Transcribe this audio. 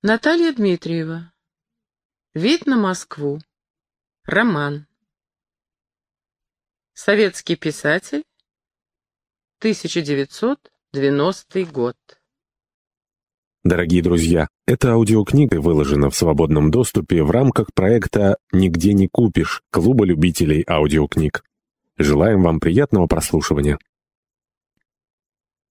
Наталья Дмитриева. Вид на Москву. Роман. Советский писатель. 1990 год. Дорогие друзья, эта аудиокнига выложена в свободном доступе в рамках проекта «Нигде не купишь» Клуба любителей аудиокниг. Желаем вам приятного прослушивания.